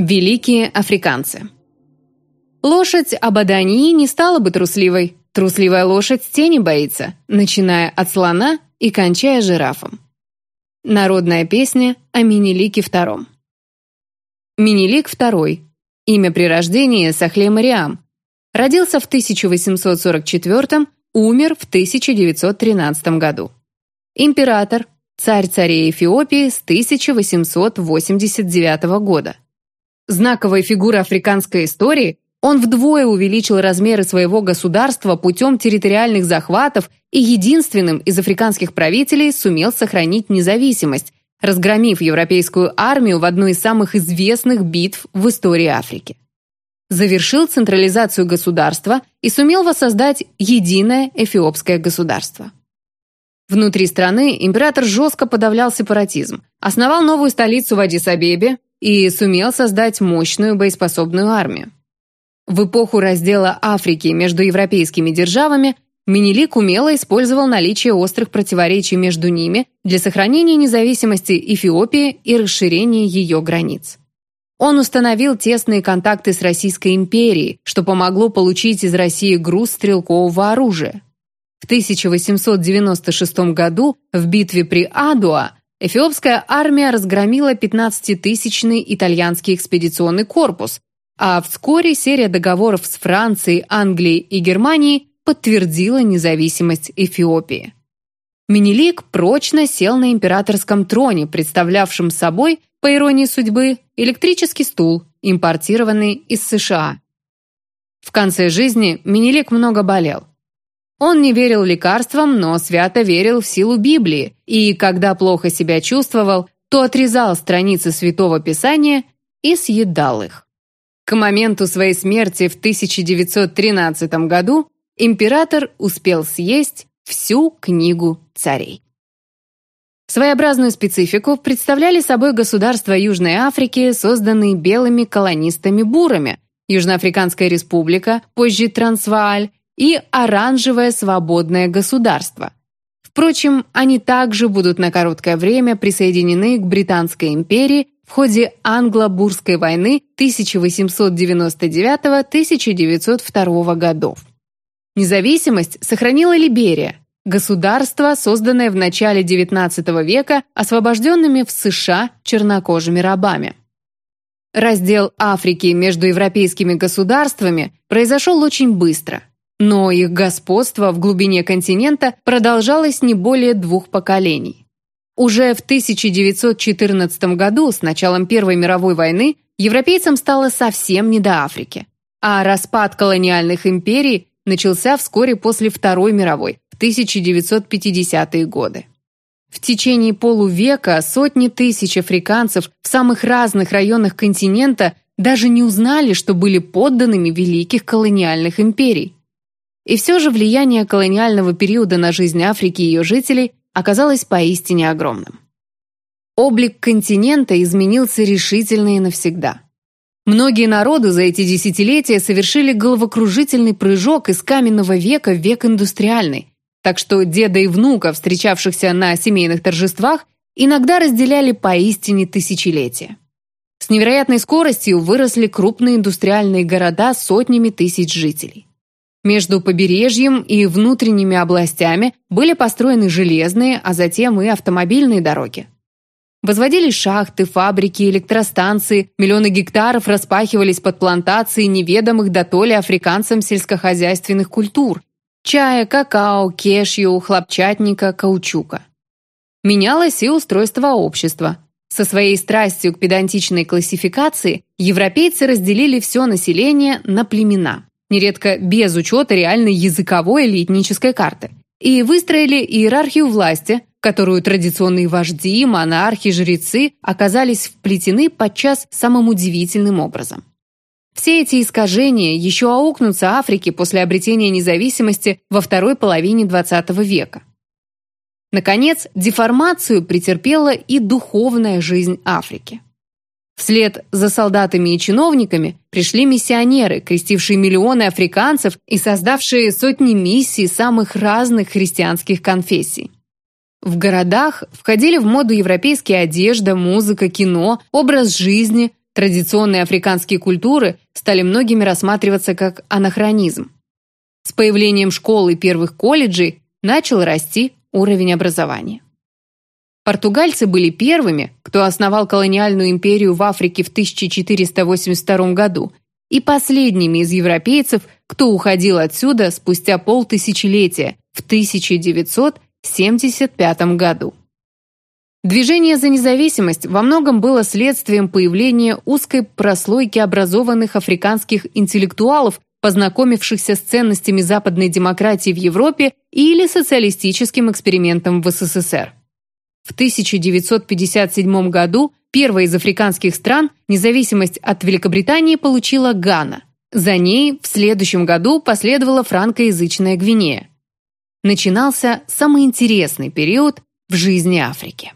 Великие африканцы Лошадь Абадании не стала бы трусливой. Трусливая лошадь тени боится, начиная от слона и кончая жирафом. Народная песня о Минилике II. Минилик II. Имя при рождении Сахле Мариам. Родился в 1844 умер в 1913 году. Император, царь царей Эфиопии с 1889 года. Знаковой фигурой африканской истории он вдвое увеличил размеры своего государства путем территориальных захватов и единственным из африканских правителей сумел сохранить независимость, разгромив европейскую армию в одной из самых известных битв в истории Африки. Завершил централизацию государства и сумел воссоздать единое эфиопское государство. Внутри страны император жестко подавлял сепаратизм, основал новую столицу в Адис-Абебе и сумел создать мощную боеспособную армию. В эпоху раздела Африки между европейскими державами Менелик умело использовал наличие острых противоречий между ними для сохранения независимости Эфиопии и расширения ее границ. Он установил тесные контакты с Российской империей, что помогло получить из России груз стрелкового оружия. В 1896 году в битве при Адуа эфиопская армия разгромила 15-тысячный итальянский экспедиционный корпус, а вскоре серия договоров с Францией, Англией и Германией подтвердила независимость Эфиопии. Менелик прочно сел на императорском троне, представлявшем собой, по иронии судьбы, электрический стул, импортированный из США. В конце жизни Менелик много болел. Он не верил лекарствам, но свято верил в силу Библии, и когда плохо себя чувствовал, то отрезал страницы Святого Писания и съедал их. К моменту своей смерти в 1913 году император успел съесть всю книгу царей. Своеобразную специфику представляли собой государства Южной Африки, созданные белыми колонистами-бурами, Южноафриканская республика, позже Трансвааль, и Оранжевое свободное государство. Впрочем, они также будут на короткое время присоединены к Британской империи в ходе Англо-Бурской войны 1899-1902 годов. Независимость сохранила Либерия, государство, созданное в начале XIX века освобожденными в США чернокожими рабами. Раздел Африки между европейскими государствами произошел очень быстро, но их господство в глубине континента продолжалось не более двух поколений. Уже в 1914 году, с началом Первой мировой войны, европейцам стало совсем не до Африки. А распад колониальных империй начался вскоре после Второй мировой, в 1950-е годы. В течение полувека сотни тысяч африканцев в самых разных районах континента даже не узнали, что были подданными великих колониальных империй. И все же влияние колониального периода на жизнь Африки и ее жителей оказалось поистине огромным. Облик континента изменился решительно и навсегда. Многие народы за эти десятилетия совершили головокружительный прыжок из каменного века в век индустриальный, так что деда и внука, встречавшихся на семейных торжествах, иногда разделяли поистине тысячелетия. С невероятной скоростью выросли крупные индустриальные города с сотнями тысяч жителей. Между побережьем и внутренними областями были построены железные, а затем и автомобильные дороги. Возводились шахты, фабрики, электростанции, миллионы гектаров распахивались под плантации неведомых до толи африканцам сельскохозяйственных культур – чая, какао, кешью, хлопчатника, каучука. Менялось и устройство общества. Со своей страстью к педантичной классификации европейцы разделили все население на племена – нередко без учета реальной языковой или этнической карты, и выстроили иерархию власти, которую традиционные вожди, монархи, жрецы оказались вплетены подчас самым удивительным образом. Все эти искажения еще аукнутся Африке после обретения независимости во второй половине XX века. Наконец, деформацию претерпела и духовная жизнь Африки. Вслед за солдатами и чиновниками пришли миссионеры, крестившие миллионы африканцев и создавшие сотни миссий самых разных христианских конфессий. В городах входили в моду европейские одежда, музыка, кино, образ жизни, Традиционные африканские культуры стали многими рассматриваться как анахронизм. С появлением школ и первых колледжей начал расти уровень образования. Португальцы были первыми, кто основал колониальную империю в Африке в 1482 году, и последними из европейцев, кто уходил отсюда спустя полтысячелетия, в 1975 году. Движение за независимость во многом было следствием появления узкой прослойки образованных африканских интеллектуалов, познакомившихся с ценностями западной демократии в Европе или социалистическим экспериментом в СССР. В 1957 году первая из африканских стран независимость от Великобритании получила Гана. За ней в следующем году последовала франкоязычная Гвинея. Начинался самый интересный период в жизни Африки.